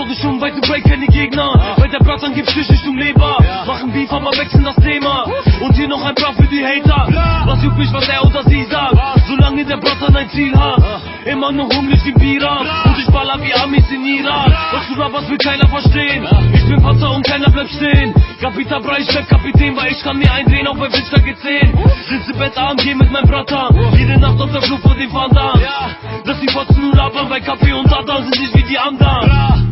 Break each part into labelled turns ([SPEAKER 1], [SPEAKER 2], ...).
[SPEAKER 1] Stunde schon weit, du break keine Gegner. Bei der Brattern gibt's Stich Richtung Leber. Machen Beef, aber wechseln das Thema. Und hier noch ein paar für die Hater. Was juckt mich, was er oder sie sagt? Solange der Brattern ein Ziel hat. Immer noch hungrig wie Pirat. Und ich baller wie Amis in Iran. Was du rappers will keiner verstehen. Ich bin Panzer und keiner bleibt stehen. Kapital Brei, ich bleib Kapitän, weil ich kann mir eindrehen, auch bei Winter G10. Sitze Bett AMG mit meinem Bratter. Jede Nacht auf der Flucht vor den Fahndern. Lass die Fotzen nur labern, bei Kaffee und Tata sind nicht wie die anderen.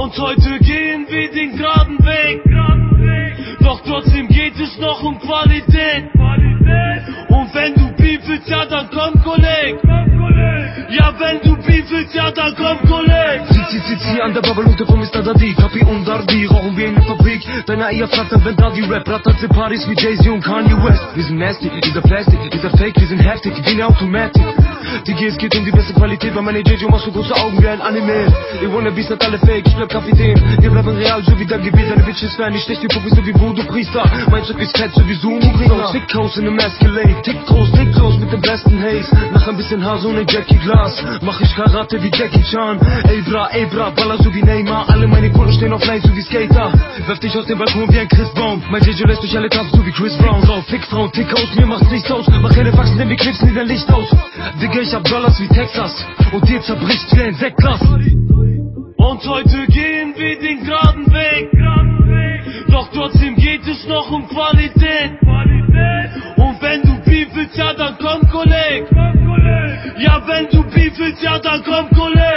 [SPEAKER 1] Und heute gehen wir den geraden Weg. Doch trotzdem geht es noch um Qualität. Und wenn du Beef willst, ja dann komm, Kolleg. Ja, wenn du Beef willst, ja dann komm, Kolleg.
[SPEAKER 2] Zieh an der Babalute vom Mr. Daddy Kapi und Dardi, rauchen wir in der Fabrik Deine Eier flattern, wenn Daddy Rap Rattert Paris wie Jay-Z und Kanye West Wir sind nasty, dieser Plastik, dieser Fake, wir sind heftig, wie eine Automatik Digi, es geht um die beste Qualität, weil meine JJ machst so große Augen wie ein Anime. Ihr Wannabes sind alle fake, ich bleib Kapitän Wir bleiben real, so wie der Gebiet, deine Bitches fan Ich stech die Puppe so wie Voodoo Priester. Mein Stück ist fett, so wie Zoom Sick House in einem Escalade, tick groß, tick groß mit dem besten Haze Mach ein bisschen Haar, ohne Jackie Glass. Mach ich Karate wie Jackie Chan. Ey bra, ey bra, baller so wie Neymar. Alle meine Kunden stehen auf Line, so wie Skater. Werf dich aus dem Balkon wie ein Christbaum Mein Jejo lässt durch alle tanzen, so wie Chris Brown. Rauf, fick Frau, tick aus, mir macht's nichts aus. Mach keine Faxen, denn wir knipsen dir dein Licht aus. Digga, ich hab Dollars wie Texas. Und dir zerbricht wie ein Sektglas. Und
[SPEAKER 1] heute gehen wir den geraden Weg. Doch trotzdem geht es noch um Qualität, Qualität. Und wenn du Beef ja dann komm Kollege. come collect.